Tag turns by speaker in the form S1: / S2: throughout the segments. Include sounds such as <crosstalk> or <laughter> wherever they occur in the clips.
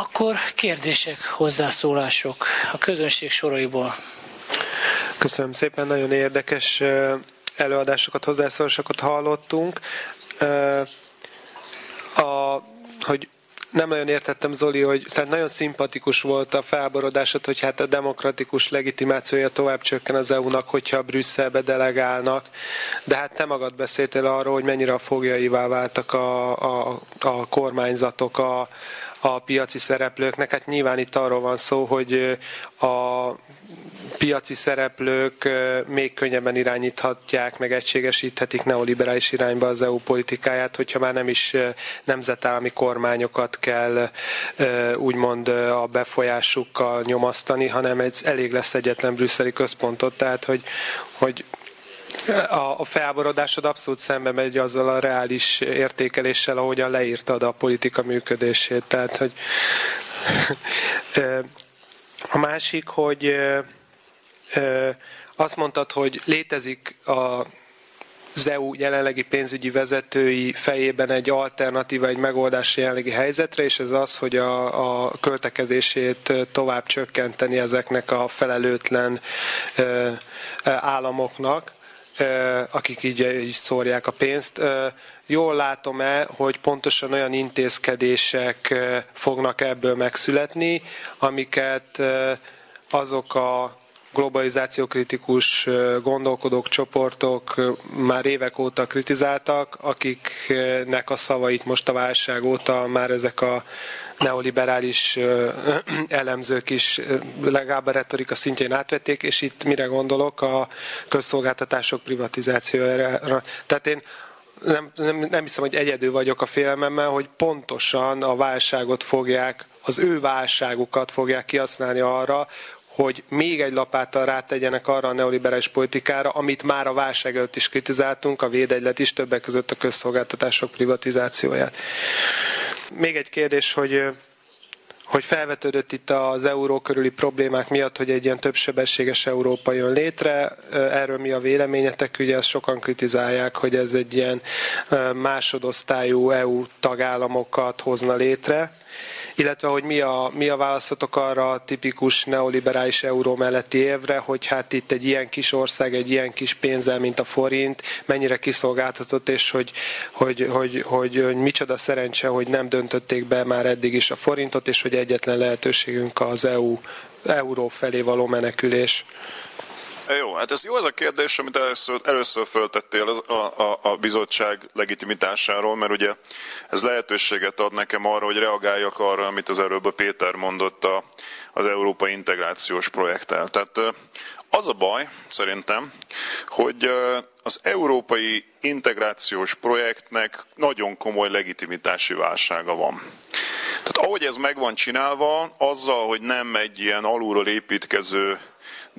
S1: Akkor kérdések, hozzászólások a közönség soraiból.
S2: Köszönöm szépen, nagyon érdekes előadásokat, hozzászólásokat hallottunk. A, hogy nem nagyon értettem, Zoli, hogy szerintem nagyon szimpatikus volt a felborodásod, hogy hát a demokratikus legitimációja tovább csökken az EU-nak, hogyha Brüsszelbe delegálnak, de hát te magad beszéltél arról, hogy mennyire a fogjaivá váltak a, a, a kormányzatok, a, a piaci szereplőknek. Hát nyilván itt arról van szó, hogy a piaci szereplők még könnyebben irányíthatják, meg egységesíthetik neoliberális irányba az EU politikáját, hogyha már nem is nemzetállami kormányokat kell úgymond a befolyásukkal nyomasztani, hanem egy elég lesz egyetlen brüsszeli központot, tehát hogy, hogy a, a felborodásod abszolút szembe megy azzal a reális értékeléssel, ahogyan leírtad a politika működését. Tehát, hogy a másik, hogy azt mondtad, hogy létezik a az EU jelenlegi pénzügyi vezetői fejében egy alternatíva, egy megoldás jelenlegi helyzetre, és ez az, hogy a, a költekezését tovább csökkenteni ezeknek a felelőtlen államoknak akik így, így szórják a pénzt. Jól látom-e, hogy pontosan olyan intézkedések fognak ebből megszületni, amiket azok a globalizációkritikus gondolkodók, csoportok már évek óta kritizáltak, akiknek a szavait most a válság óta már ezek a neoliberális elemzők is legalább a retorika szintjén átvették, és itt mire gondolok? A közszolgáltatások privatizációjára. Tehát én nem, nem, nem hiszem, hogy egyedül vagyok a félelmemmel, hogy pontosan a válságot fogják, az ő válságukat fogják kihasználni arra, hogy még egy lapáttal rátegyenek arra a neoliberális politikára, amit már a válság előtt is kritizáltunk, a védegylet is, többek között a közszolgáltatások privatizációját. Még egy kérdés, hogy hogy felvetődött itt az euró körüli problémák miatt, hogy egy ilyen többsebességes Európa jön létre. Erről mi a véleményetek? Ugye ezt sokan kritizálják, hogy ez egy ilyen másodosztályú EU tagállamokat hozna létre illetve hogy mi a, mi a válaszotok arra a tipikus neoliberális euró melletti évre, hogy hát itt egy ilyen kis ország, egy ilyen kis pénzzel, mint a forint, mennyire kiszolgáltatott, és hogy, hogy, hogy, hogy, hogy micsoda szerencse, hogy nem döntötték be már eddig is a forintot, és hogy egyetlen lehetőségünk az EU, euró felé való menekülés.
S3: Jó, hát ez jó az a kérdés, amit először, először föltettél az, a, a, a bizottság legitimitásáról, mert ugye ez lehetőséget ad nekem arra, hogy reagáljak arra, amit az erőből Péter mondott a, az európai integrációs projekttel. Tehát az a baj, szerintem, hogy az európai integrációs projektnek nagyon komoly legitimitási válsága van. Tehát ahogy ez meg van csinálva, azzal, hogy nem egy ilyen alulról építkező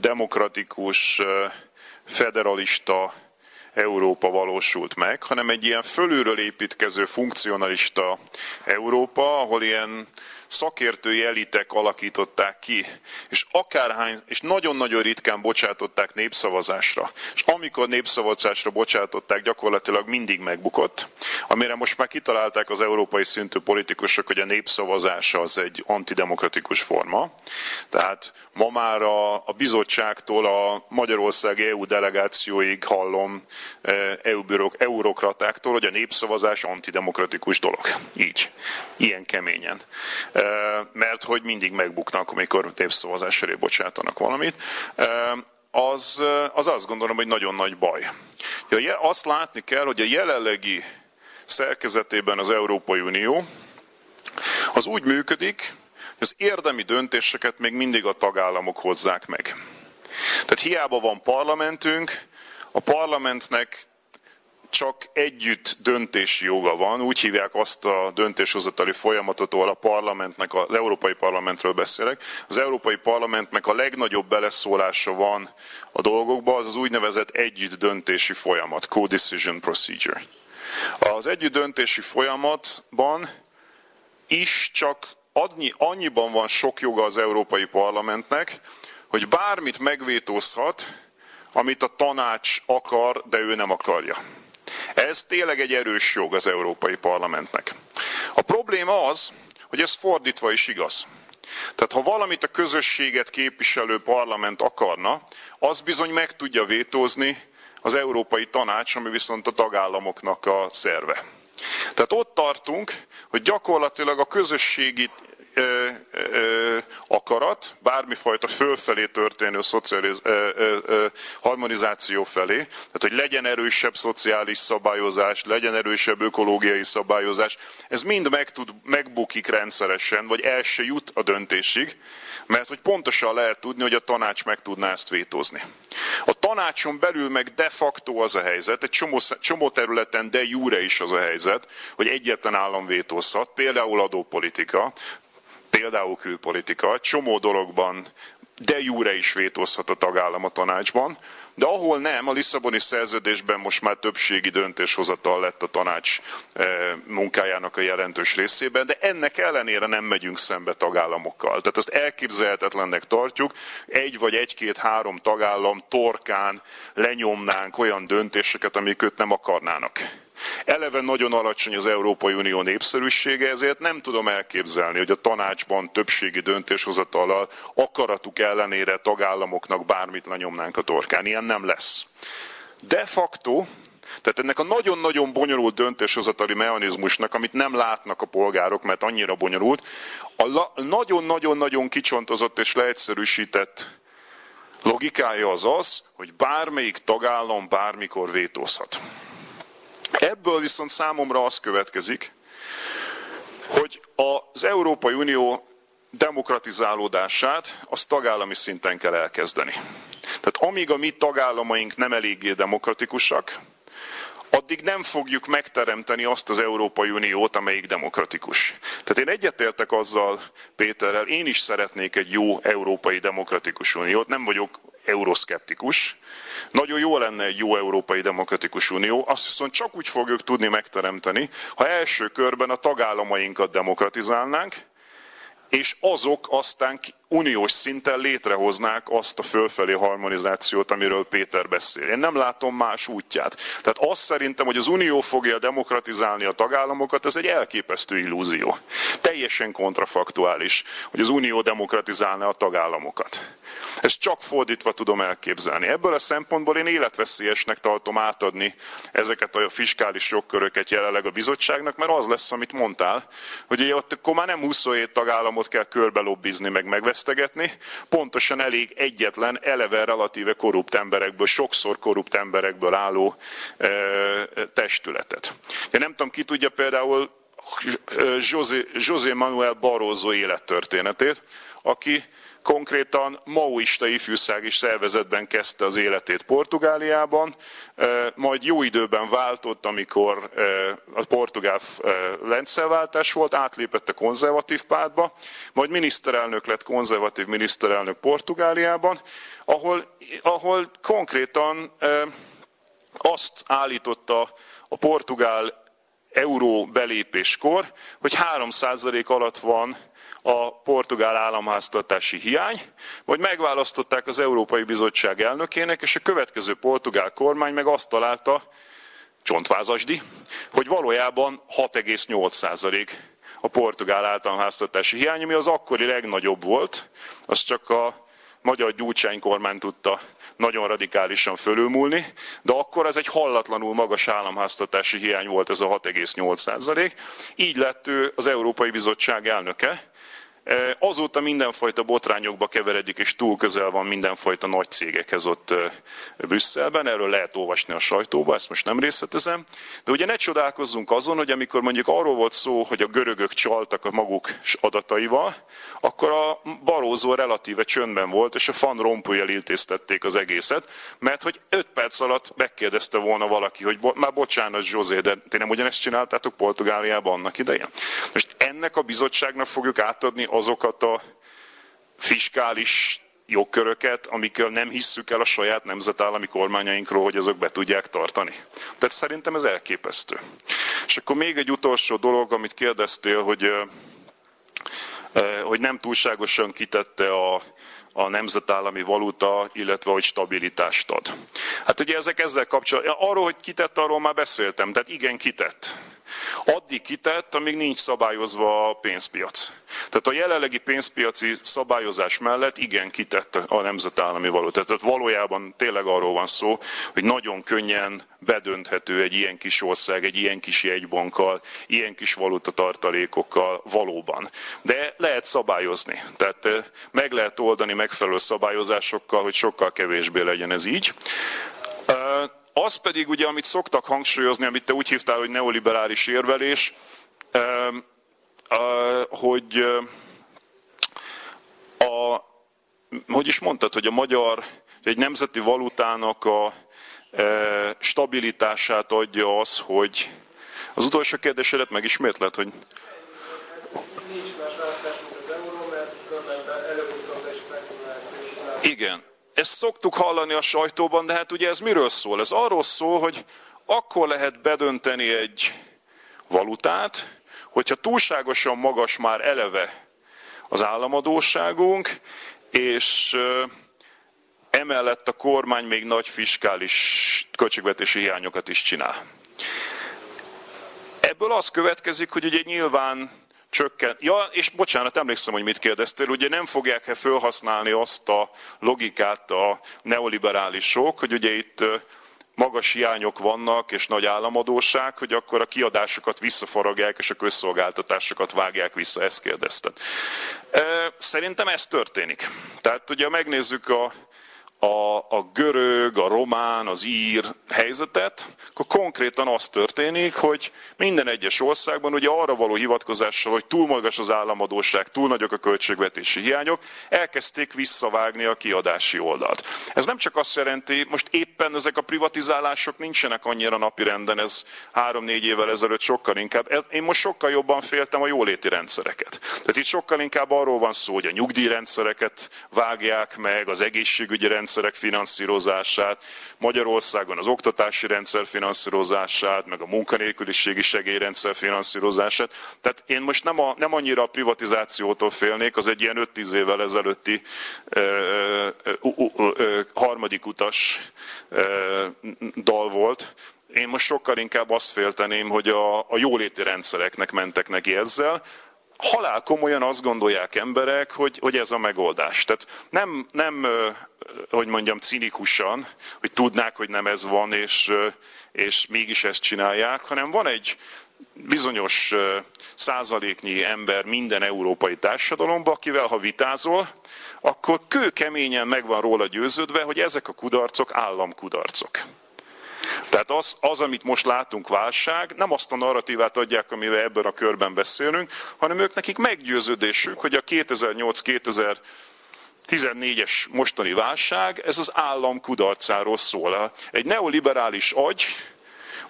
S3: demokratikus, federalista Európa valósult meg, hanem egy ilyen fölülről építkező funkcionalista Európa, ahol ilyen szakértői elitek alakították ki, és akárhány, és nagyon-nagyon ritkán bocsátották népszavazásra. És amikor népszavazásra bocsátották, gyakorlatilag mindig megbukott, amire most már kitalálták az európai szintű politikusok, hogy a népszavazás az egy antidemokratikus forma. Tehát ma már a, a bizottságtól a Magyarországi EU delegációig hallom EU bürok, eurokratáktól, hogy a népszavazás antidemokratikus dolog. Így. Ilyen keményen mert hogy mindig megbuknak, amikor népszavazás elé bocsátanak valamit, az, az azt gondolom, hogy nagyon nagy baj. Azt látni kell, hogy a jelenlegi szerkezetében az Európai Unió az úgy működik, hogy az érdemi döntéseket még mindig a tagállamok hozzák meg. Tehát hiába van parlamentünk, a parlamentnek csak együtt döntési joga van, úgy hívják azt a döntéshozatali folyamatot, ahol a parlamentnek, az Európai Parlamentről beszélek, az Európai Parlamentnek a legnagyobb beleszólása van a dolgokba, az az úgynevezett együtt döntési folyamat, co-decision procedure. Az együtt döntési folyamatban is csak annyi, annyiban van sok joga az Európai Parlamentnek, hogy bármit megvétózhat, amit a tanács akar, de ő nem akarja. Ez tényleg egy erős jog az Európai Parlamentnek. A probléma az, hogy ez fordítva is igaz. Tehát ha valamit a közösséget képviselő parlament akarna, az bizony meg tudja vétózni az Európai Tanács, ami viszont a tagállamoknak a szerve. Tehát ott tartunk, hogy gyakorlatilag a közösségi ö, ö, akarat, bármifajta fölfelé történő szocializ, ö, ö, ö, harmonizáció felé, tehát hogy legyen erősebb szociális szabályozás, legyen erősebb ökológiai szabályozás, ez mind meg tud, megbukik rendszeresen, vagy el se jut a döntésig, mert hogy pontosan lehet tudni, hogy a tanács meg tudná ezt vétózni. A tanácson belül meg de facto az a helyzet, egy csomó, csomó területen de jure is az a helyzet, hogy egyetlen állam vétózhat, például adópolitika, például külpolitika, csomó dologban de jure is vétózhat a tagállam a tanácsban, de ahol nem, a Lisszaboni szerződésben most már többségi döntéshozatal lett a tanács eh, munkájának a jelentős részében, de ennek ellenére nem megyünk szembe tagállamokkal. Tehát ezt elképzelhetetlennek tartjuk, egy vagy egy-két-három tagállam torkán lenyomnánk olyan döntéseket, amiket nem akarnának. Eleve nagyon alacsony az Európai Unió népszerűsége, ezért nem tudom elképzelni, hogy a tanácsban többségi döntéshozatallal akaratuk ellenére tagállamoknak bármit lenyomnánk a torkán. Ilyen nem lesz. De facto, tehát ennek a nagyon-nagyon bonyolult döntéshozatali mechanizmusnak, amit nem látnak a polgárok, mert annyira bonyolult, a nagyon-nagyon-nagyon kicsontozott és leegyszerűsített logikája az az, hogy bármelyik tagállam bármikor vétózhat. Ebből viszont számomra az következik, hogy az Európai Unió demokratizálódását az tagállami szinten kell elkezdeni. Tehát amíg a mi tagállamaink nem eléggé demokratikusak, addig nem fogjuk megteremteni azt az Európai Uniót, amelyik demokratikus. Tehát én egyetértek azzal Péterrel, én is szeretnék egy jó európai demokratikus uniót, nem vagyok euroszkeptikus, nagyon jó lenne egy jó európai demokratikus unió, azt viszont csak úgy fogjuk tudni megteremteni, ha első körben a tagállamainkat demokratizálnánk, és azok aztán uniós szinten létrehoznák azt a fölfelé harmonizációt, amiről Péter beszél. Én nem látom más útját. Tehát azt szerintem, hogy az unió fogja demokratizálni a tagállamokat, ez egy elképesztő illúzió. Teljesen kontrafaktuális, hogy az unió demokratizálna a tagállamokat. Ezt csak fordítva tudom elképzelni. Ebből a szempontból én életveszélyesnek tartom átadni ezeket a fiskális jogköröket jelenleg a bizottságnak, mert az lesz, amit mondtál, hogy ott akkor már nem 27 tagállamot kell körbelobbizni, meg megvesztegetni, pontosan elég egyetlen, eleve relatíve korrupt emberekből, sokszor korrupt emberekből álló e, testületet. Ja, nem tudom, ki tudja például José, José Manuel Barroso élettörténetét, aki konkrétan maoista ifjúsági szervezetben kezdte az életét Portugáliában, majd jó időben váltott, amikor a portugál rendszerváltás volt, átlépett a konzervatív pártba, majd miniszterelnök lett konzervatív miniszterelnök Portugáliában, ahol, ahol konkrétan azt állította a portugál euró belépéskor, hogy 3% alatt van a portugál államháztartási hiány, vagy megválasztották az Európai Bizottság elnökének, és a következő portugál kormány meg azt találta, csontvázasdi, hogy valójában 6,8% a portugál államháztartási hiány, ami az akkori legnagyobb volt, az csak a magyar gyúcsány kormány tudta nagyon radikálisan fölülmúlni, de akkor ez egy hallatlanul magas államháztartási hiány volt ez a 6,8% Így lett ő az Európai Bizottság elnöke, Azóta mindenfajta botrányokba keveredik, és túl közel van mindenfajta nagy cégekhez ott Brüsszelben, erről lehet olvasni a sajtóba, ezt most nem részletezem. De ugye ne csodálkozzunk azon, hogy amikor mondjuk arról volt szó, hogy a görögök csaltak a maguk adataival, akkor a Barózó relatíve csöndben volt, és a Fan Rompuy intéztették az egészet, mert hogy öt perc alatt megkérdezte volna valaki, hogy bo- már bocsánat, Zsozé, de ti nem ugyanezt csináltátok Portugáliában annak idején? Most ennek a bizottságnak fogjuk átadni azokat a fiskális jogköröket, amikkel nem hisszük el a saját nemzetállami kormányainkról, hogy azok be tudják tartani. Tehát szerintem ez elképesztő. És akkor még egy utolsó dolog, amit kérdeztél, hogy, hogy nem túlságosan kitette a, a nemzetállami valuta, illetve hogy stabilitást ad. Hát ugye ezek ezzel kapcsolatban, arról, hogy kitett, arról már beszéltem, tehát igen kitett. Addig kitett, amíg nincs szabályozva a pénzpiac. Tehát a jelenlegi pénzpiaci szabályozás mellett igen kitett a nemzetállami valóta. Tehát valójában tényleg arról van szó, hogy nagyon könnyen bedönthető egy ilyen kis ország, egy ilyen kis jegybankkal, ilyen kis valutatartalékokkal valóban. De lehet szabályozni. Tehát meg lehet oldani megfelelő szabályozásokkal, hogy sokkal kevésbé legyen ez így. Az pedig ugye, amit szoktak hangsúlyozni, amit te úgy hívtál, hogy neoliberális érvelés, hogy a, hogy is mondtad, hogy a magyar, egy nemzeti valutának a stabilitását adja az, hogy az utolsó kérdésedet megismétled, hogy Igen, ezt szoktuk hallani a sajtóban, de hát ugye ez miről szól? Ez arról szól, hogy akkor lehet bedönteni egy valutát, hogyha túlságosan magas már eleve az államadóságunk, és emellett a kormány még nagy fiskális költségvetési hiányokat is csinál. Ebből az következik, hogy ugye nyilván csökken. Ja, és bocsánat, emlékszem, hogy mit kérdeztél, ugye nem fogják-e felhasználni azt a logikát a neoliberálisok, hogy ugye itt magas hiányok vannak, és nagy államadóság, hogy akkor a kiadásokat visszafaragják, és a közszolgáltatásokat vágják vissza, ezt kérdezted. Szerintem ez történik. Tehát ugye megnézzük a, a, a görög, a román, az ír helyzetet, akkor konkrétan az történik, hogy minden egyes országban ugye arra való hivatkozással, hogy túl magas az államadóság, túl nagyok a költségvetési hiányok, elkezdték visszavágni a kiadási oldalt. Ez nem csak azt jelenti, most éppen ezek a privatizálások nincsenek annyira napirenden, ez három-négy évvel ezelőtt sokkal inkább. Én most sokkal jobban féltem a jóléti rendszereket. Tehát itt sokkal inkább arról van szó, hogy a nyugdíjrendszereket vágják meg, az egészségügyi rendszer rendszerek finanszírozását, Magyarországon az oktatási rendszer finanszírozását, meg a munkanélküliségi segélyrendszer finanszírozását. Tehát én most nem, a, nem annyira a privatizációtól félnék, az egy ilyen 5-10 évvel ezelőtti ö, ö, ö, harmadik utas dal volt, én most sokkal inkább azt félteném, hogy a, a jóléti rendszereknek mentek neki ezzel, halál komolyan azt gondolják emberek, hogy, hogy ez a megoldás. Tehát nem, nem, hogy mondjam, cinikusan, hogy tudnák, hogy nem ez van, és, és mégis ezt csinálják, hanem van egy bizonyos százaléknyi ember minden európai társadalomban, akivel ha vitázol, akkor kőkeményen meg van róla győződve, hogy ezek a kudarcok államkudarcok. Tehát az, az, amit most látunk válság, nem azt a narratívát adják, amivel ebben a körben beszélünk, hanem ők nekik meggyőződésük, hogy a 2008-2000 14-es mostani válság, ez az állam kudarcáról szól. Egy neoliberális agy,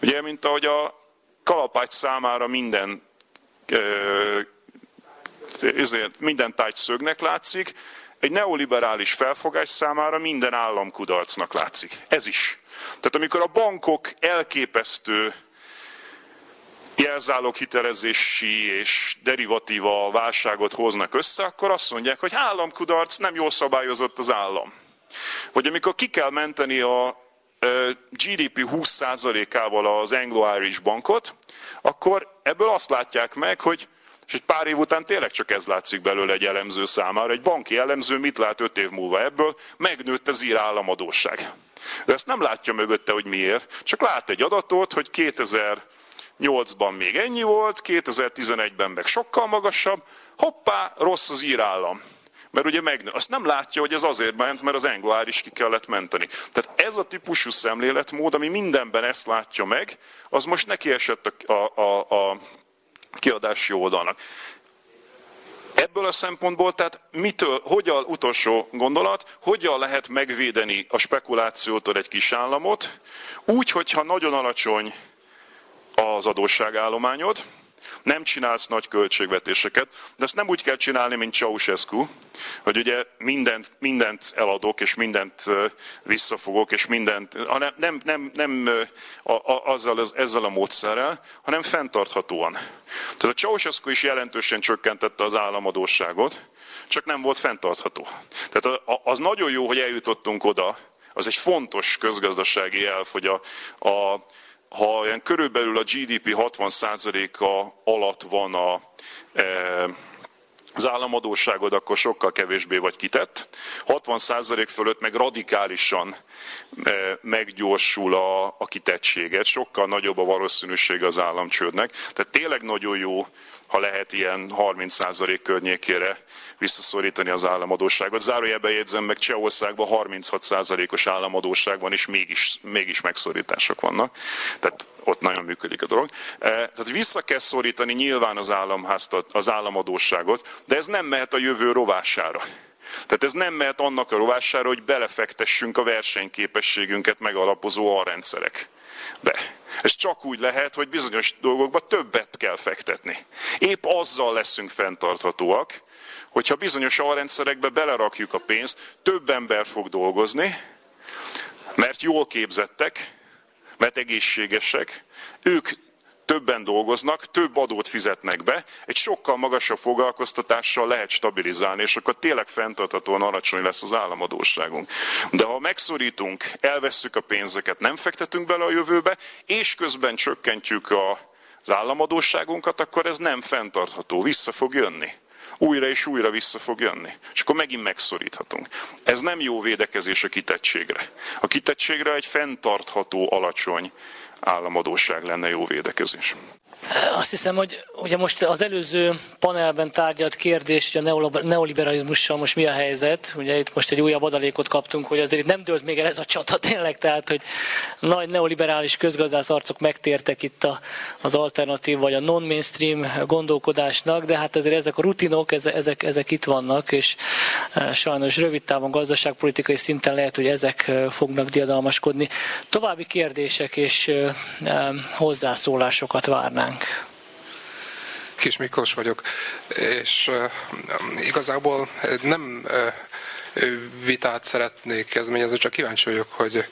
S3: ugye, mint ahogy a kalapács számára minden ezért minden tájt szögnek látszik, egy neoliberális felfogás számára minden állam kudarcnak látszik. Ez is. Tehát amikor a bankok elképesztő jelzálog hitelezési és derivatíva válságot hoznak össze, akkor azt mondják, hogy államkudarc, nem jól szabályozott az állam. Vagy amikor ki kell menteni a GDP 20%-ával az Anglo-Irish bankot, akkor ebből azt látják meg, hogy és egy pár év után tényleg csak ez látszik belőle egy elemző számára. Egy banki elemző mit lát öt év múlva ebből? Megnőtt az ír államadóság. De ezt nem látja mögötte, hogy miért. Csak lát egy adatot, hogy 2008-ban még ennyi volt, 2011-ben meg sokkal magasabb, hoppá, rossz az írállam. Mert ugye megnő. Azt nem látja, hogy ez azért ment, mert az englár is ki kellett menteni. Tehát ez a típusú szemléletmód, ami mindenben ezt látja meg, az most neki esett a, a, a, a kiadási oldalnak. Ebből a szempontból, tehát mitől, hogyan, utolsó gondolat, hogyan lehet megvédeni a spekulációtól egy kis államot, úgy, hogyha nagyon alacsony az adósságállományod, nem csinálsz nagy költségvetéseket, de ezt nem úgy kell csinálni, mint Ceausescu, hogy ugye mindent, mindent eladok, és mindent visszafogok, és mindent, hanem nem, nem, nem a, a, azzal, ezzel a módszerrel, hanem fenntarthatóan. Tehát a Ceausescu is jelentősen csökkentette az államadóságot, csak nem volt fenntartható. Tehát az nagyon jó, hogy eljutottunk oda, az egy fontos közgazdasági elv, hogy a, a ha olyan körülbelül a GDP 60%-a alatt van a, az államadóságod, akkor sokkal kevésbé vagy kitett. 60% fölött meg radikálisan meggyorsul a, a kitettséget, sokkal nagyobb a valószínűség az államcsődnek. Tehát tényleg nagyon jó, ha lehet ilyen 30% környékére visszaszorítani az államadóságot. Zárójelben jegyzem meg, Csehországban 36%-os államadóság van, és mégis, mégis megszorítások vannak. Tehát ott nagyon működik a dolog. E, tehát vissza kell szorítani nyilván az, államháztat, az államadóságot, de ez nem mehet a jövő rovására. Tehát ez nem mehet annak a rovására, hogy belefektessünk a versenyképességünket megalapozó alrendszerek be. Ez csak úgy lehet, hogy bizonyos dolgokba többet kell fektetni. Épp azzal leszünk fenntarthatóak, hogyha bizonyos alrendszerekbe belerakjuk a pénzt, több ember fog dolgozni, mert jól képzettek, mert egészségesek, ők többen dolgoznak, több adót fizetnek be, egy sokkal magasabb foglalkoztatással lehet stabilizálni, és akkor tényleg fenntarthatóan alacsony lesz az államadóságunk. De ha megszorítunk, elvesszük a pénzeket, nem fektetünk bele a jövőbe, és közben csökkentjük a, az államadóságunkat, akkor ez nem fenntartható, vissza fog jönni újra és újra vissza fog jönni. És akkor megint megszoríthatunk. Ez nem jó védekezés a kitettségre. A kitettségre egy fenntartható, alacsony államadóság lenne jó védekezés.
S1: Azt hiszem, hogy ugye most az előző panelben tárgyalt kérdés, hogy a neoliberalizmussal most mi a helyzet. Ugye itt most egy újabb adalékot kaptunk, hogy azért nem dőlt még el ez a csata <laughs> tényleg, tehát hogy nagy neoliberális közgazdász arcok megtértek itt a, az alternatív vagy a non-mainstream gondolkodásnak, de hát azért ezek a rutinok, ezek, ezek itt vannak, és e, sajnos rövid távon gazdaságpolitikai szinten lehet, hogy ezek e, fognak diadalmaskodni. További kérdések és e, hozzászólásokat várnánk.
S4: Kis Miklós vagyok, és igazából nem vitát szeretnék kezdeményezni, csak kíváncsi vagyok, hogy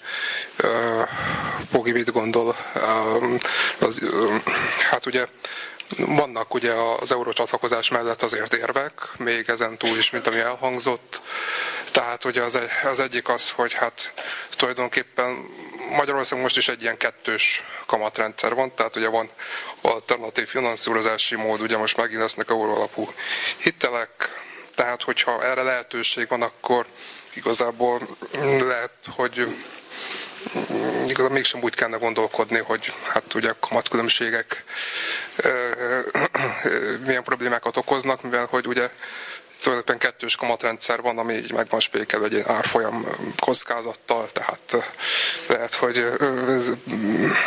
S4: uh, mit gondol. Uh, az, uh, hát ugye vannak ugye az eurócsatlakozás mellett azért érvek, még ezen túl is, mint ami elhangzott. Tehát ugye az, az egyik az, hogy hát tulajdonképpen Magyarországon most is egy ilyen kettős kamatrendszer van, tehát ugye van alternatív finanszírozási mód, ugye most megint lesznek euró alapú hitelek, tehát hogyha erre lehetőség van, akkor igazából lehet, hogy igazából mégsem úgy kellene gondolkodni, hogy hát ugye kamatkülönbségek milyen problémákat okoznak, mivel hogy ugye tulajdonképpen kettős kamatrendszer van, ami így meg van spékelve egy árfolyam kockázattal, tehát lehet, hogy ez,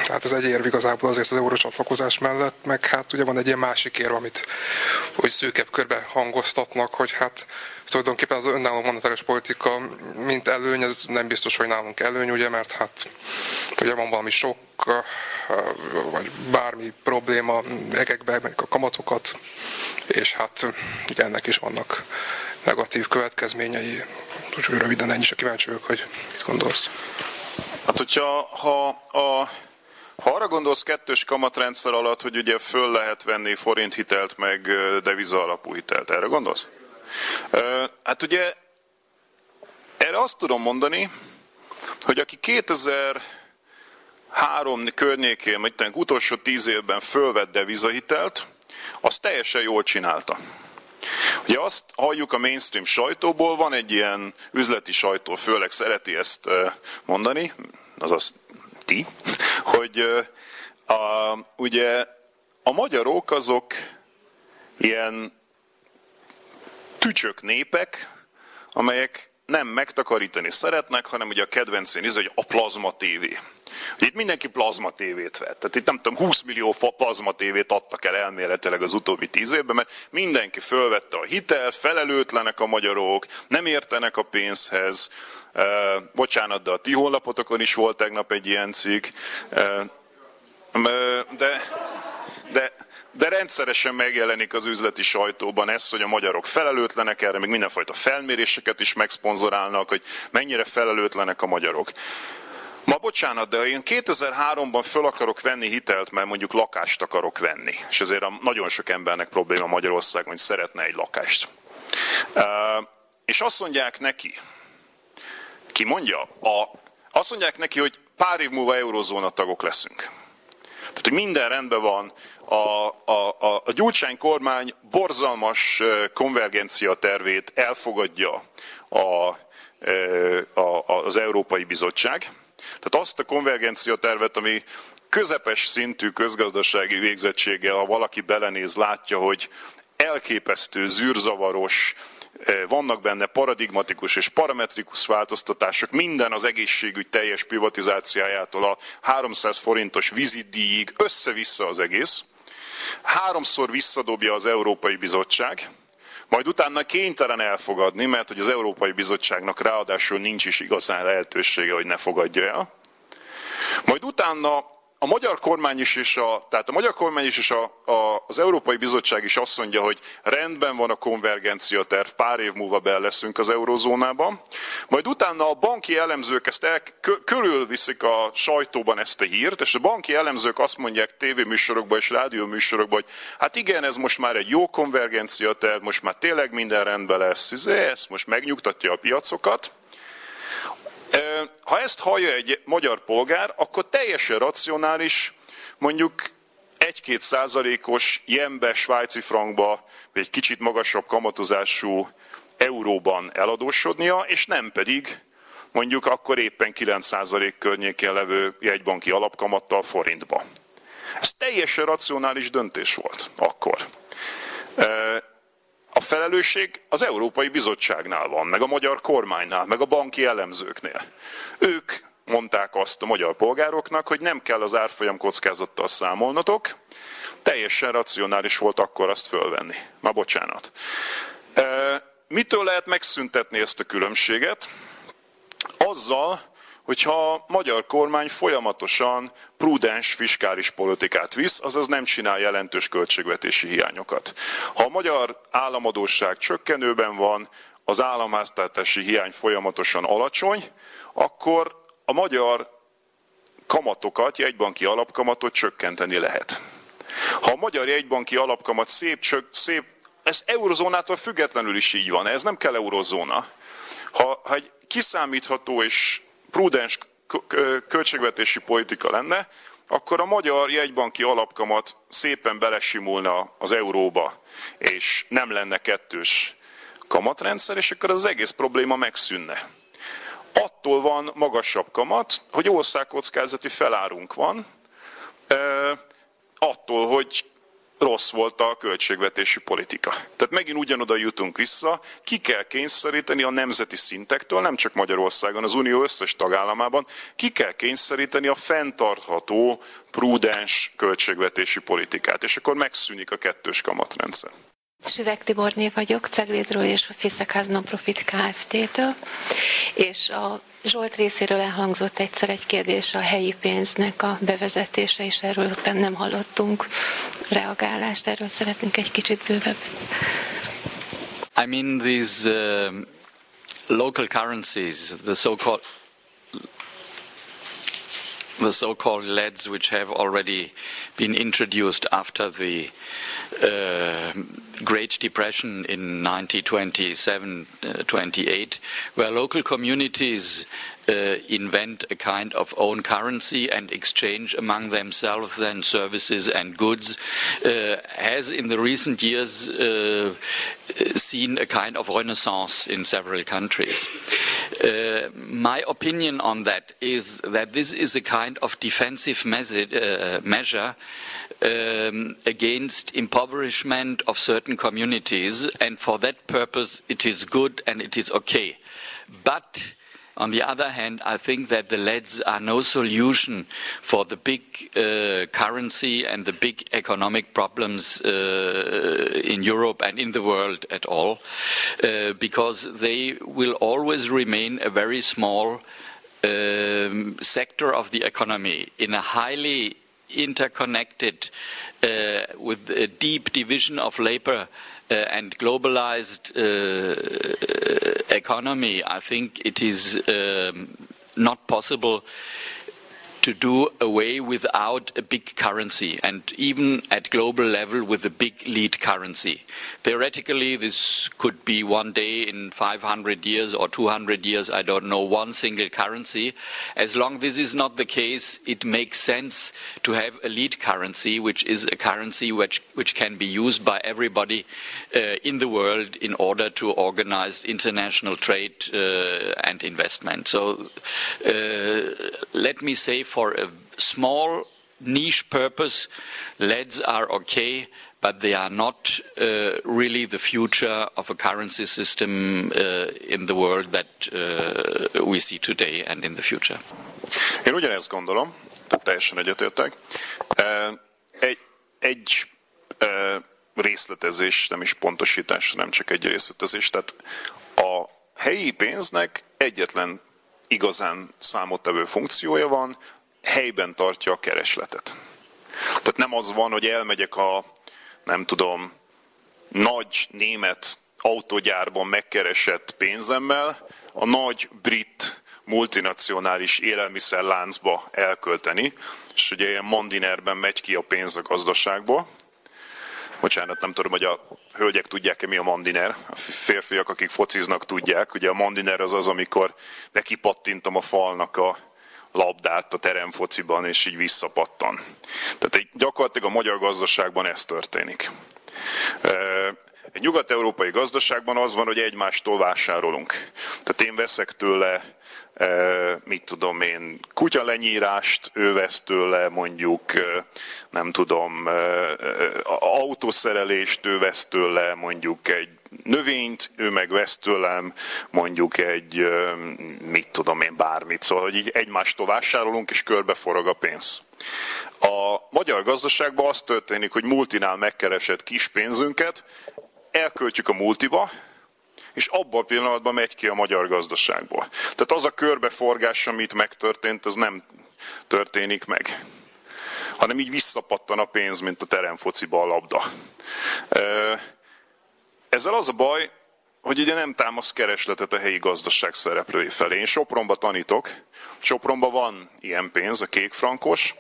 S4: hát ez egy érv igazából azért az eurócsatlakozás mellett, meg hát ugye van egy ilyen másik érv, amit hogy szűkebb körbe hangoztatnak, hogy hát tulajdonképpen az önálló monetáris politika, mint előny, ez nem biztos, hogy nálunk előny, ugye, mert hát ugye van valami sok, vagy bármi probléma, egekbe meg a kamatokat, és hát ugye ennek is vannak negatív következményei. Úgyhogy röviden ennyi, csak kíváncsi vagyok, hogy mit gondolsz.
S3: Hát, hogyha ha a ha arra gondolsz kettős kamatrendszer alatt, hogy ugye föl lehet venni forint hitelt, meg deviza alapú hitelt, erre gondolsz? Hát ugye erre azt tudom mondani, hogy aki 2003 környékén, vagy utolsó tíz évben fölvett devizahitelt, az teljesen jól csinálta. Ugye azt halljuk a mainstream sajtóból, van egy ilyen üzleti sajtó, főleg szereti ezt mondani, azaz ti, <laughs> hogy a, ugye a magyarok azok ilyen tücsök népek, amelyek nem megtakarítani szeretnek, hanem ugye a kedvenc ez, hogy a plazma tévé. Itt mindenki plazma tévét vett. Tehát itt nem tudom, 20 millió plazma tévét adtak el elméletileg az utóbbi tíz évben, mert mindenki fölvette a hitelt, felelőtlenek a magyarok, nem értenek a pénzhez. Uh, bocsánat, de a ti honlapotokon is volt tegnap egy ilyen cikk. Uh, de, de de rendszeresen megjelenik az üzleti sajtóban ez, hogy a magyarok felelőtlenek erre, még mindenfajta felméréseket is megszponzorálnak, hogy mennyire felelőtlenek a magyarok. Ma bocsánat, de én 2003-ban föl akarok venni hitelt, mert mondjuk lakást akarok venni. És ezért nagyon sok embernek probléma Magyarországon, hogy szeretne egy lakást. És azt mondják neki, ki mondja? A, azt mondják neki, hogy pár év múlva eurozóna tagok leszünk. Tehát, hogy minden rendben van, a, a, a, a Gyurcsány kormány borzalmas konvergencia tervét elfogadja a, a, az Európai Bizottság. Tehát azt a konvergencia tervet, ami közepes szintű közgazdasági végzettsége, ha valaki belenéz, látja, hogy elképesztő, zűrzavaros, vannak benne paradigmatikus és parametrikus változtatások, minden az egészségügy teljes privatizációjától a 300 forintos vizitdíjig, össze-vissza az egész. Háromszor visszadobja az Európai Bizottság, majd utána kénytelen elfogadni, mert hogy az Európai Bizottságnak ráadásul nincs is igazán lehetősége, hogy ne fogadja el. Majd utána a magyar kormány is, és a, tehát a magyar kormány is, és a, a, az Európai Bizottság is azt mondja, hogy rendben van a konvergencia terv, pár év múlva be leszünk az eurozónában. Majd utána a banki elemzők ezt el, körülviszik a sajtóban ezt a hírt, és a banki elemzők azt mondják tévéműsorokban és rádióműsorokban, hogy hát igen, ez most már egy jó konvergencia terv, most már tényleg minden rendben lesz, izé, ez most megnyugtatja a piacokat. Ha ezt hallja egy magyar polgár, akkor teljesen racionális, mondjuk egy-két százalékos jenbe, svájci frankba, vagy egy kicsit magasabb kamatozású euróban eladósodnia, és nem pedig mondjuk akkor éppen 9 százalék környékén levő jegybanki alapkamattal forintba. Ez teljesen racionális döntés volt akkor. Felelősség az Európai Bizottságnál van, meg a magyar kormánynál, meg a banki elemzőknél. Ők mondták azt a magyar polgároknak, hogy nem kell az árfolyam kockázattal számolnotok, teljesen racionális volt akkor azt fölvenni. Ma bocsánat. Mitől lehet megszüntetni ezt a különbséget? Azzal, hogyha a magyar kormány folyamatosan prudens fiskális politikát visz, azaz nem csinál jelentős költségvetési hiányokat. Ha a magyar államadóság csökkenőben van, az államháztartási hiány folyamatosan alacsony, akkor a magyar kamatokat, jegybanki alapkamatot csökkenteni lehet. Ha a magyar jegybanki alapkamat szép, csök, szép ez eurozónától függetlenül is így van, ez nem kell eurozóna. Ha, ha egy kiszámítható és prudens költségvetési politika lenne, akkor a magyar jegybanki alapkamat szépen belesimulna az euróba, és nem lenne kettős kamatrendszer, és akkor az egész probléma megszűnne. Attól van magasabb kamat, hogy országkockázati felárunk van, attól, hogy rossz volt a költségvetési politika. Tehát megint ugyanoda jutunk vissza, ki kell kényszeríteni a nemzeti szintektől, nem csak Magyarországon, az Unió összes tagállamában, ki kell kényszeríteni a fenntartható, prudens költségvetési politikát, és akkor megszűnik a kettős kamatrendszer.
S5: Süveg Tiborné vagyok, Ceglédről és a Fészekház Nonprofit Kft-től, és a Zsolt részéről elhangzott egyszer egy kérdés a helyi pénznek a bevezetése, és erről nem hallottunk reagálást, erről szeretnénk egy kicsit bővebb.
S6: I mean these uh, local currencies, the so-called the so-called LEDs, which have already been introduced after the uh, Great Depression in 1927-28, where local communities uh, invent a kind of own currency and exchange among themselves then services and goods, uh, has in the recent years uh, seen a kind of renaissance in several countries. Uh, my opinion on that is that this is a kind of defensive uh, measure um, against impoverishment of certain communities, and for that purpose it is good and it is okay. But on the other hand, I think that the LEDs are no solution for the big uh, currency and the big economic problems uh, in Europe and in the world at all, uh, because they will always remain a very small um, sector of the economy in a highly interconnected uh, with a deep division of labor and globalized uh, economy, I think it is um, not possible to do away without a big currency and even at global level with a big lead currency. Theoretically, this could be one day in 500 years or 200 years, I don't know, one single currency. As long as this is not the case, it makes sense to have a lead currency, which is a currency which, which can be used by everybody uh, in the world in order to organize international trade uh, and investment. So uh, let me say for a small niche purpose, LEDs are okay, but they are not uh, really the future of a currency system uh, in the world that uh, we see today and in the future.
S3: Én ugyanezt gondolom, tehát teljesen egyetértek. Egy, egy részletezés, nem is pontosítás, nem csak egy részletezés. Tehát a helyi pénznek egyetlen igazán számottevő funkciója van, helyben tartja a keresletet. Tehát nem az van, hogy elmegyek a, nem tudom, nagy német autogyárban megkeresett pénzemmel, a nagy brit multinacionális élelmiszerláncba elkölteni, és ugye ilyen mandinerben megy ki a pénz a gazdaságból. Bocsánat, nem tudom, hogy a hölgyek tudják-e mi a mandiner. A férfiak, akik fociznak, tudják. Ugye a mandiner az az, amikor nekipattintom a falnak a labdát a teremfociban, és így visszapattan. Tehát egy, gyakorlatilag a magyar gazdaságban ez történik. Egy nyugat-európai gazdaságban az van, hogy egymástól vásárolunk. Tehát én veszek tőle mit tudom én, kutyalenyírást, ő vesz tőle mondjuk, nem tudom, autószerelést, ő vesz tőle mondjuk egy növényt, ő meg vesz tőlem mondjuk egy, mit tudom én, bármit. Szóval, hogy így egymástól vásárolunk, és körbeforog a pénz. A magyar gazdaságban az történik, hogy multinál megkeresett kis pénzünket, elköltjük a multiba, és abban a pillanatban megy ki a magyar gazdaságból. Tehát az a körbeforgás, amit megtörtént, az nem történik meg hanem így visszapattan a pénz, mint a teremfociba a labda. Ezzel az a baj, hogy ugye nem támasz keresletet a helyi gazdaság szereplői felé. Én Sopronba tanítok, Sopronba van ilyen pénz, a kékfrankos.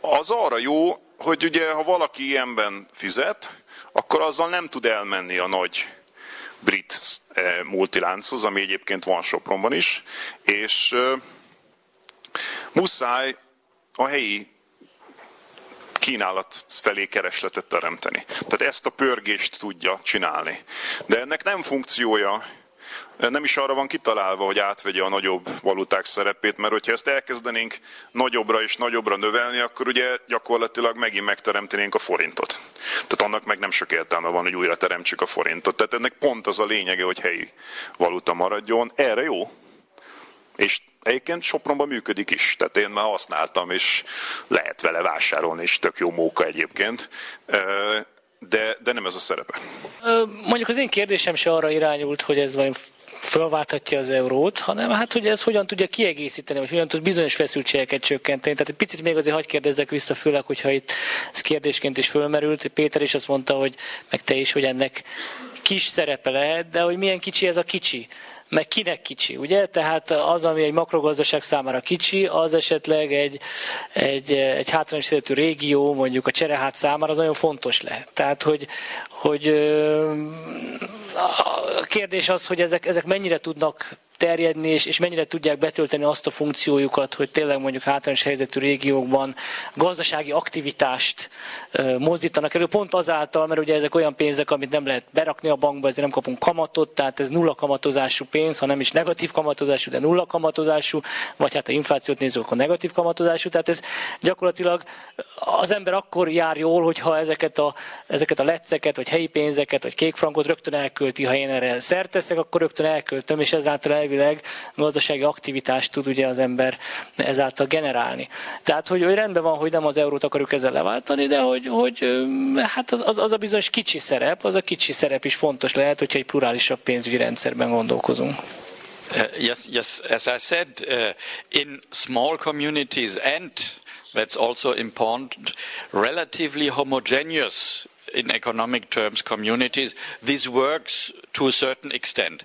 S3: Az arra jó, hogy ugye ha valaki ilyenben fizet, akkor azzal nem tud elmenni a nagy brit eh, multilánchoz, ami egyébként van Sopronban is, és eh, muszáj a helyi kínálat felé keresletet teremteni. Tehát ezt a pörgést tudja csinálni. De ennek nem funkciója, nem is arra van kitalálva, hogy átvegye a nagyobb valuták szerepét, mert hogyha ezt elkezdenénk nagyobbra és nagyobbra növelni, akkor ugye gyakorlatilag megint megteremtenénk a forintot. Tehát annak meg nem sok értelme van, hogy újra teremtsük a forintot. Tehát ennek pont az a lényege, hogy helyi valuta maradjon. Erre jó. És Egyébként Sopronban működik is, tehát én már használtam, és lehet vele vásárolni, és tök jó móka egyébként, de, de nem ez a szerepe.
S1: Mondjuk az én kérdésem se arra irányult, hogy ez vajon felválthatja az eurót, hanem hát, hogy ez hogyan tudja kiegészíteni, vagy hogyan tud bizonyos feszültségeket csökkenteni. Tehát egy picit még azért hagyj kérdezzek vissza, főleg, hogyha itt ez kérdésként is fölmerült. Péter is azt mondta, hogy meg te is, hogy ennek kis szerepe lehet, de hogy milyen kicsi ez a kicsi meg kinek kicsi, ugye? Tehát az, ami egy makrogazdaság számára kicsi, az esetleg egy, egy, egy hátrányos régió, mondjuk a Cserehát számára az nagyon fontos lehet. Tehát, hogy, hogy a kérdés az, hogy ezek, ezek mennyire tudnak terjedni, és, és mennyire tudják betölteni azt a funkciójukat, hogy tényleg mondjuk hátrányos helyzetű régiókban gazdasági aktivitást uh, mozdítanak elő, pont azáltal, mert ugye ezek olyan pénzek, amit nem lehet berakni a bankba, ezért nem kapunk kamatot, tehát ez nulla kamatozású pénz, ha nem is negatív kamatozású, de nulla kamatozású, vagy hát a inflációt nézzük, akkor negatív kamatozású, tehát ez gyakorlatilag az ember akkor jár jól, hogyha ezeket a, ezeket a leceket, vagy helyi pénzeket, vagy kékfrankot rögtön elkölti, ha én erre szerteszek, akkor rögtön elköltöm, és ezáltal elvileg gazdasági aktivitást tud ugye az ember ezáltal generálni. Tehát, hogy, hogy rendben van, hogy nem az eurót akarjuk ezzel leváltani, de hogy, hogy hát az, az, a bizonyos kicsi szerep, az a kicsi szerep is fontos lehet, hogyha egy plurálisabb pénzügyi rendszerben gondolkozunk.
S6: Uh, yes, yes. As I said, uh, in small communities and that's also important, relatively homogeneous in economic terms communities, this works to a certain extent.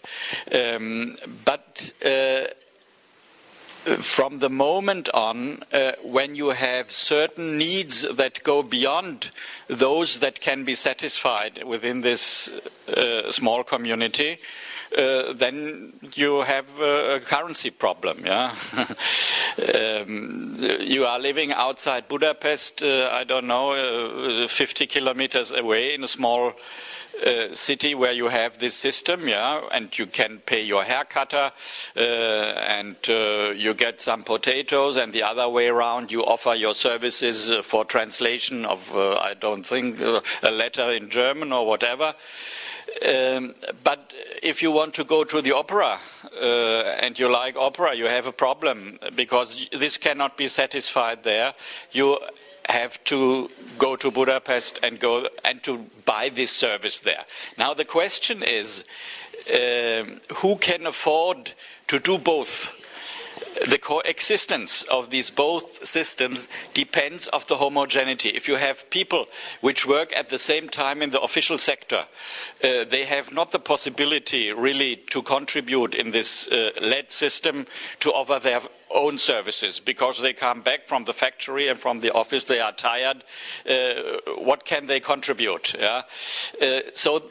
S6: Um, but uh, from the moment on, uh, when you have certain needs that go beyond those that can be satisfied within this uh, small community, uh, then you have a currency problem. Yeah, <laughs> um, you are living outside Budapest. Uh, I don't know, uh, 50 kilometers away in a small uh, city where you have this system, yeah, and you can pay your hair cutter, uh, and uh, you get some potatoes, and the other way around, you offer your services for translation of, I don't think, a letter in German or whatever. Um, but if you want to go to the opera and you like opera, you have a problem because this cannot be satisfied there. You have to go to Budapest and go and to buy this service there. Now the question is, uh, who can afford to do both? The coexistence of these both systems depends of the homogeneity. If you have people which work at the same time in the official sector, uh, they have not the possibility really to contribute in this uh, led system to offer their own services because they come back from the factory and from the office, they are tired. Uh, what can they contribute? Yeah? Uh, so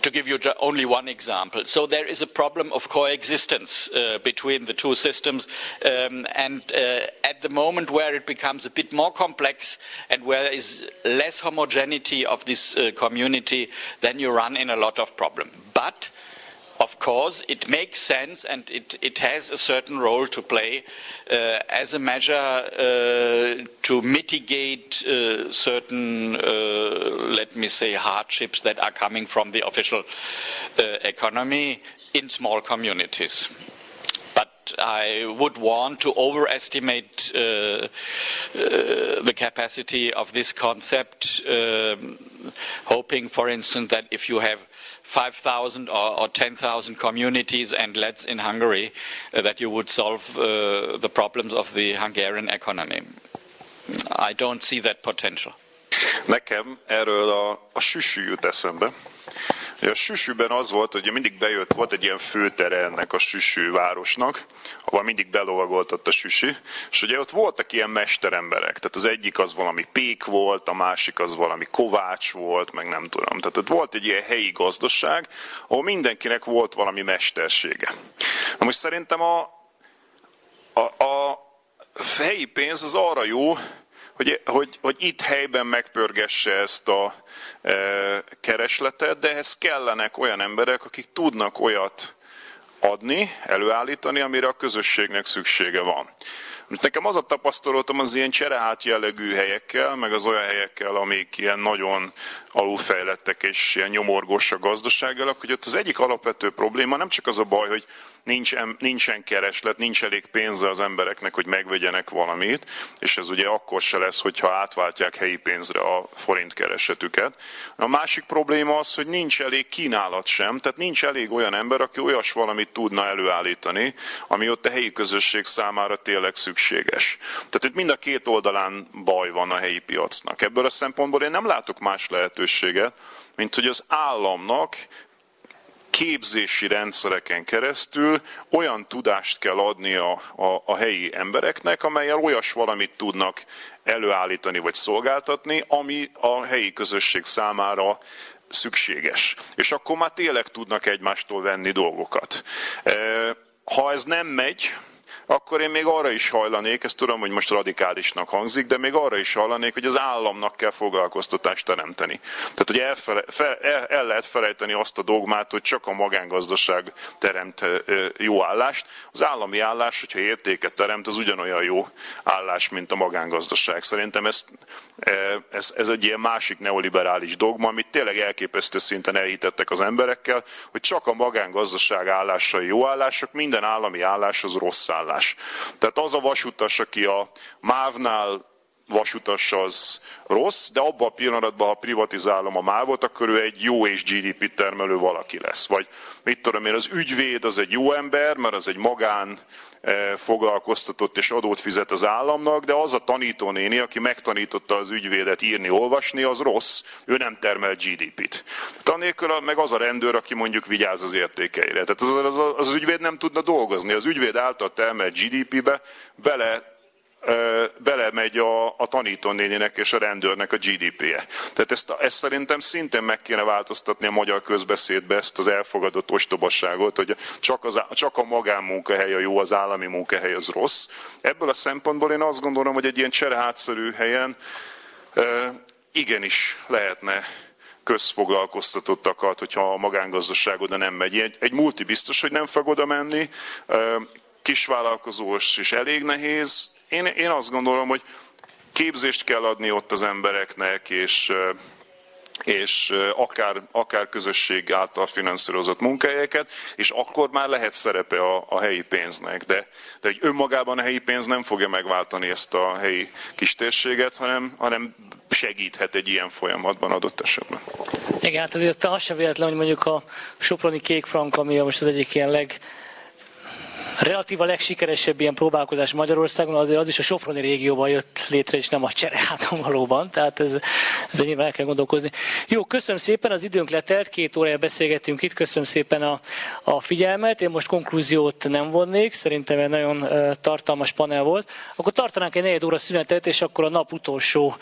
S6: to give you only one example. So there is a problem of coexistence uh, between the two systems, um, and uh, at the moment where it becomes a bit more complex and where there is less homogeneity of this uh, community, then you run in a lot of problem. But of course, it makes sense and it, it has a certain role to play uh, as a measure uh, to mitigate uh, certain, uh, let me say, hardships that are coming from the official uh, economy in small communities. I would want to overestimate uh, the capacity of this concept, um, hoping, for instance, that if you have 5,000 or, or 10,000 communities and lets in Hungary, uh, that you would solve uh, the problems of the Hungarian economy. I don't see that potential.
S3: Nekem erről a, a süsű jut eszembe. A süsűben az volt, hogy mindig bejött, volt egy ilyen főtere ennek a süsű városnak, ahol mindig belovagoltott a süsű, és ugye ott voltak ilyen mesteremberek, tehát az egyik az valami pék volt, a másik az valami kovács volt, meg nem tudom. Tehát ott volt egy ilyen helyi gazdaság, ahol mindenkinek volt valami mestersége. Na most szerintem a, a, a helyi pénz az arra jó, hogy, hogy, hogy itt helyben megpörgesse ezt a e, keresletet, de ehhez kellenek olyan emberek, akik tudnak olyat adni, előállítani, amire a közösségnek szüksége van. Nekem az a tapasztalatom az ilyen cserehát jellegű helyekkel, meg az olyan helyekkel, amik ilyen nagyon alulfejlettek és ilyen nyomorgós a gazdasággal, hogy ott az egyik alapvető probléma nem csak az a baj, hogy nincsen, nincsen kereslet, nincs elég pénze az embereknek, hogy megvegyenek valamit, és ez ugye akkor se lesz, hogyha átváltják helyi pénzre a forint keresetüket. A másik probléma az, hogy nincs elég kínálat sem, tehát nincs elég olyan ember, aki olyas valamit tudna előállítani, ami ott a helyi közösség számára tényleg szükséges. Tehát itt mind a két oldalán baj van a helyi piacnak. Ebből a szempontból én nem látok más lehetőséget, mint hogy az államnak képzési rendszereken keresztül olyan tudást kell adni a, a, a helyi embereknek, amelyel olyas valamit tudnak előállítani vagy szolgáltatni, ami a helyi közösség számára szükséges. És akkor már tényleg tudnak egymástól venni dolgokat. Ha ez nem megy, akkor én még arra is hajlanék, ezt tudom, hogy most radikálisnak hangzik, de még arra is hajlanék, hogy az államnak kell foglalkoztatást teremteni. Tehát, hogy elfele, fel, el, el lehet felejteni azt a dogmát, hogy csak a magángazdaság teremt jó állást. Az állami állás, hogyha értéket teremt, az ugyanolyan jó állás, mint a magángazdaság. Szerintem ezt ez, ez egy ilyen másik neoliberális dogma, amit tényleg elképesztő szinten elhitettek az emberekkel, hogy csak a magángazdaság állásai jó állások, minden állami állás az rossz állás. Tehát az a vasutas, aki a MÁV-nál vasutas az rossz, de abban a pillanatban, ha privatizálom a mávot, akkor ő egy jó és GDP termelő valaki lesz. Vagy mit tudom én, az ügyvéd az egy jó ember, mert az egy magán eh, foglalkoztatott és adót fizet az államnak, de az a tanítónéni, aki megtanította az ügyvédet írni, olvasni, az rossz, ő nem termel GDP-t. Tanélkül meg az a rendőr, aki mondjuk vigyáz az értékeire. Tehát az, az, az, az ügyvéd nem tudna dolgozni. Az ügyvéd által termelt GDP-be bele belemegy a, a tanítónéninek és a rendőrnek a GDP-je. Tehát ezt, ezt szerintem szintén meg kéne változtatni a magyar közbeszédbe ezt az elfogadott ostobasságot, hogy csak, az, csak a magánmunkahely a jó, az állami munkahely az rossz. Ebből a szempontból én azt gondolom, hogy egy ilyen cserehátszerű helyen igenis lehetne közfoglalkoztatottakat, hogyha a magángazdaság oda nem megy. Egy, egy multi biztos, hogy nem fog oda menni, kisvállalkozós is elég nehéz, én, én azt gondolom, hogy képzést kell adni ott az embereknek, és és akár, akár közösség által finanszírozott munkahelyeket, és akkor már lehet szerepe a, a helyi pénznek. De, de hogy önmagában a helyi pénz nem fogja megváltani ezt a helyi kistérséget, hanem, hanem segíthet egy ilyen folyamatban adott esetben.
S1: Igen, hát azért az sem véletlen, hogy mondjuk a Soproni Kék Frank, ami most az egyik ilyen leg, relatív a legsikeresebb ilyen próbálkozás Magyarországon, azért az is a Soproni régióban jött létre, és nem a Csereháton valóban, tehát ez, ez nyilván el kell gondolkozni. Jó, köszönöm szépen, az időnk letelt, két órája beszélgettünk itt, köszönöm szépen a, a figyelmet, én most konklúziót nem vonnék, szerintem egy nagyon tartalmas panel volt. Akkor tartanánk egy negyed óra szünetet, és akkor a nap utolsó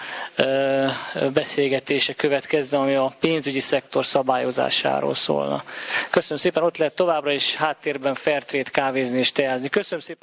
S1: beszélgetése következne, ami a pénzügyi szektor szabályozásáról szólna. Köszönöm szépen, ott lehet továbbra is háttérben Fairtrade kávézni és teázni. Köszönöm szépen!